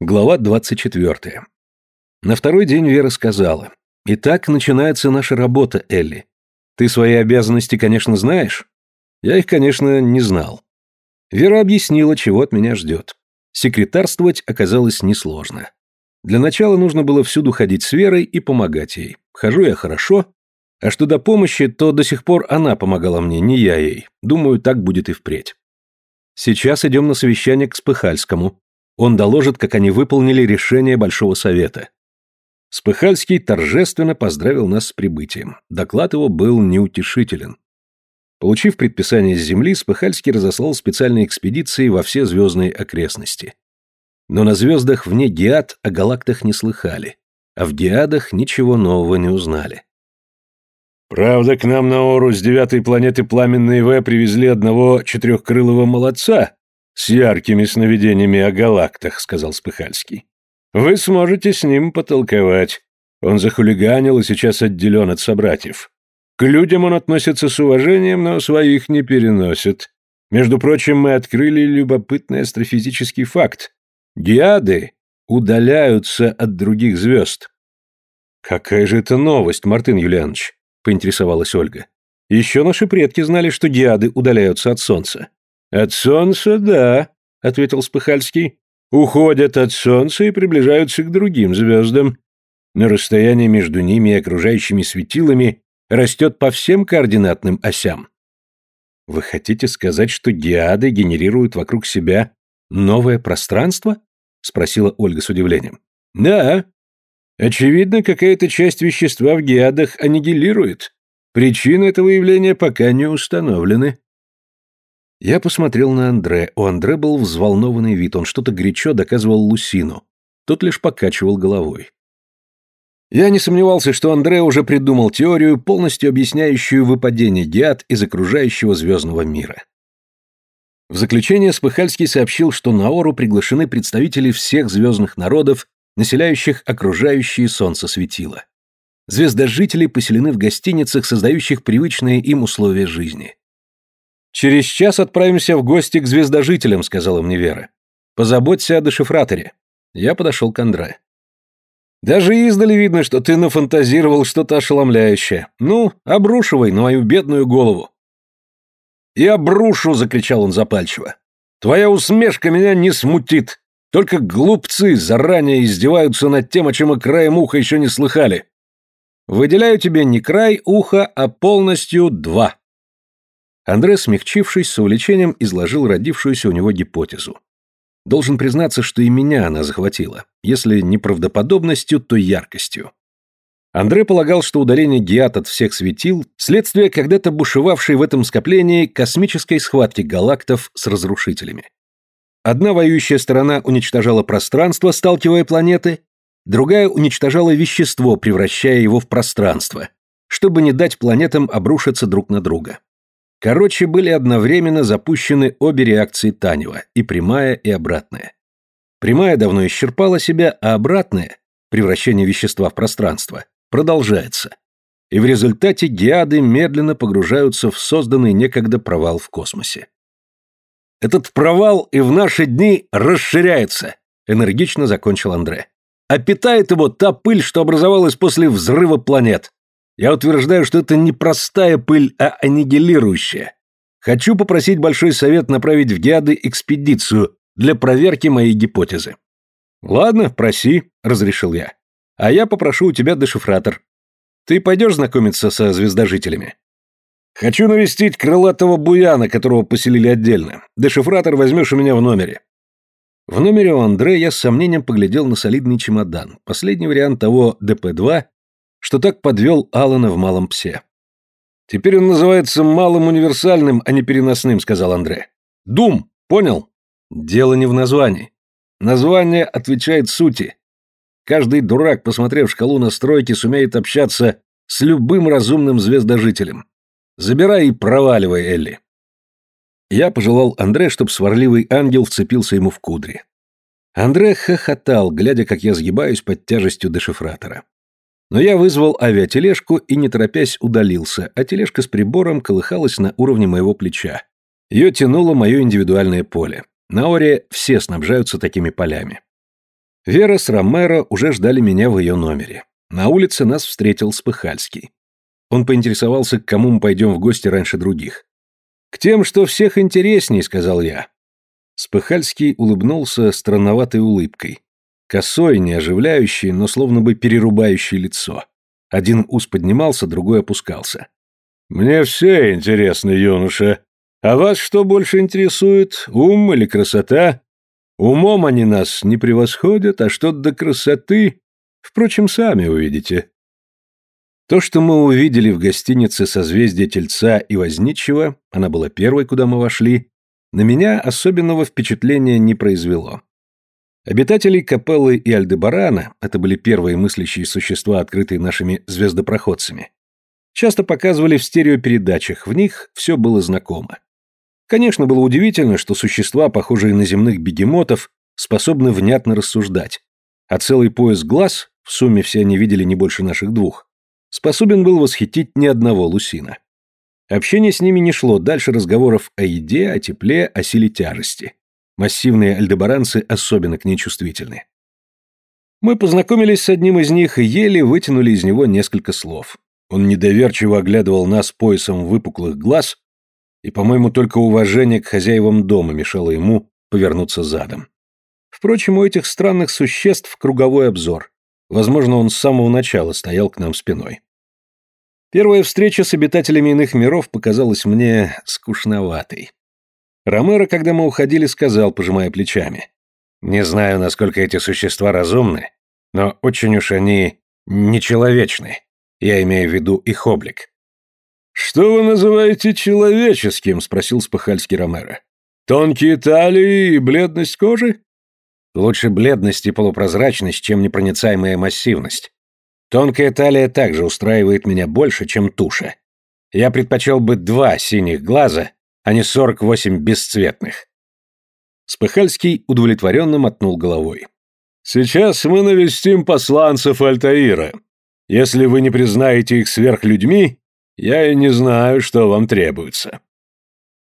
Глава 24. На второй день Вера сказала. «Итак, начинается наша работа, Элли. Ты свои обязанности, конечно, знаешь?» Я их, конечно, не знал. Вера объяснила, чего от меня ждет. Секретарствовать оказалось несложно. Для начала нужно было всюду ходить с Верой и помогать ей. Хожу я хорошо, а что до помощи, то до сих пор она помогала мне, не я ей. Думаю, так будет и впредь. Сейчас идем на совещание к Спыхальскому. Он доложит, как они выполнили решение Большого Совета. Спыхальский торжественно поздравил нас с прибытием. Доклад его был неутешителен. Получив предписание с Земли, Спыхальский разослал специальные экспедиции во все звездные окрестности. Но на звездах вне Геат о галактах не слыхали, а в Геадах ничего нового не узнали. «Правда, к нам на Ору с девятой планеты Пламенной В привезли одного четырехкрылого молодца, «С яркими сновидениями о галактах», — сказал Спыхальский. «Вы сможете с ним потолковать. Он захулиганил и сейчас отделен от собратьев. К людям он относится с уважением, но своих не переносит. Между прочим, мы открыли любопытный астрофизический факт. Диады удаляются от других звезд». «Какая же это новость, Мартын Юлианович?» — поинтересовалась Ольга. «Еще наши предки знали, что диады удаляются от Солнца». «От солнца, да», — ответил Спыхальский. «Уходят от солнца и приближаются к другим звездам. Но расстояние между ними и окружающими светилами растет по всем координатным осям». «Вы хотите сказать, что геады генерируют вокруг себя новое пространство?» — спросила Ольга с удивлением. «Да. Очевидно, какая-то часть вещества в геадах аннигилирует. Причины этого явления пока не установлены». Я посмотрел на Андре. У Андре был взволнованный вид, он что-то горячо доказывал Лусину. Тот лишь покачивал головой. Я не сомневался, что Андре уже придумал теорию, полностью объясняющую выпадение геат из окружающего звездного мира. В заключение Спыхальский сообщил, что на Ору приглашены представители всех звездных народов, населяющих окружающие солнце светила. Звездожители поселены в гостиницах, создающих привычные им условия жизни. «Через час отправимся в гости к звездожителям», — сказала мне Вера. «Позаботься о дешифраторе». Я подошел к Андре. «Даже издали видно, что ты нафантазировал что-то ошеломляющее. Ну, обрушивай на мою бедную голову». «И обрушу!» — закричал он запальчиво. «Твоя усмешка меня не смутит. Только глупцы заранее издеваются над тем, о чем и краем уха еще не слыхали. Выделяю тебе не край уха, а полностью два». Андре, смягчившись, с увлечением изложил родившуюся у него гипотезу. Должен признаться, что и меня она захватила, если не правдоподобностью, то яркостью. Андре полагал, что удаление геат от всех светил – следствие когда-то бушевавшей в этом скоплении космической схватки галактов с разрушителями. Одна воюющая сторона уничтожала пространство, сталкивая планеты, другая уничтожала вещество, превращая его в пространство, чтобы не дать планетам обрушиться друг на друга. Короче, были одновременно запущены обе реакции Танева, и прямая, и обратная. Прямая давно исчерпала себя, а обратная, превращение вещества в пространство, продолжается. И в результате геады медленно погружаются в созданный некогда провал в космосе. «Этот провал и в наши дни расширяется», — энергично закончил Андре. «А питает его та пыль, что образовалась после взрыва планет. Я утверждаю, что это не простая пыль, а аннигилирующая. Хочу попросить Большой Совет направить в Геады экспедицию для проверки моей гипотезы. Ладно, проси, разрешил я. А я попрошу у тебя дешифратор. Ты пойдешь знакомиться со звездожителями? Хочу навестить крылатого буяна, которого поселили отдельно. Дешифратор возьмешь у меня в номере. В номере у Андре я с сомнением поглядел на солидный чемодан, последний вариант того ДП-2, что так подвел Алана в «Малом псе». «Теперь он называется малым универсальным, а не переносным», — сказал Андре. «Дум, понял?» «Дело не в названии. Название отвечает сути. Каждый дурак, посмотрев шкалу настройки, сумеет общаться с любым разумным звездожителем. Забирай и проваливай, Элли». Я пожелал Андре, чтоб сварливый ангел вцепился ему в кудри. Андре хохотал, глядя, как я сгибаюсь под тяжестью дешифратора. Но я вызвал авиатележку и, не торопясь, удалился, а тележка с прибором колыхалась на уровне моего плеча. Ее тянуло мое индивидуальное поле. На Оре все снабжаются такими полями. Вера с Ромеро уже ждали меня в ее номере. На улице нас встретил Спыхальский. Он поинтересовался, к кому мы пойдем в гости раньше других. «К тем, что всех интересней», — сказал я. Спыхальский улыбнулся странноватой улыбкой. Косой, не оживляющий, но словно бы перерубающий лицо. Один ус поднимался, другой опускался. «Мне все интересно, юноша. А вас что больше интересует, ум или красота? Умом они нас не превосходят, а что до красоты, впрочем, сами увидите». То, что мы увидели в гостинице «Созвездие Тельца» и Возничего, она была первой, куда мы вошли, на меня особенного впечатления не произвело. Обитателей Капеллы и Альдебарана, это были первые мыслящие существа, открытые нашими звездопроходцами, часто показывали в стереопередачах, в них все было знакомо. Конечно, было удивительно, что существа, похожие на земных бегемотов, способны внятно рассуждать, а целый пояс глаз, в сумме все они видели не больше наших двух, способен был восхитить ни одного лусина. Общение с ними не шло дальше разговоров о еде, о тепле, о силе тяжести. Массивные альдебаранцы особенно к ней чувствительны. Мы познакомились с одним из них и еле вытянули из него несколько слов. Он недоверчиво оглядывал нас поясом выпуклых глаз, и, по-моему, только уважение к хозяевам дома мешало ему повернуться задом. Впрочем, у этих странных существ круговой обзор. Возможно, он с самого начала стоял к нам спиной. Первая встреча с обитателями иных миров показалась мне скучноватой. Ромеро, когда мы уходили, сказал, пожимая плечами. «Не знаю, насколько эти существа разумны, но очень уж они нечеловечны. Я имею в виду их облик». «Что вы называете человеческим?» — спросил Спахальский Ромеро. «Тонкие талии и бледность кожи?» «Лучше бледность и полупрозрачность, чем непроницаемая массивность. Тонкая талия также устраивает меня больше, чем туша. Я предпочел бы два синих глаза, а не сорок восемь бесцветных. Спыхальский удовлетворенно мотнул головой. «Сейчас мы навестим посланцев Альтаира. Если вы не признаете их сверхлюдьми, я и не знаю, что вам требуется».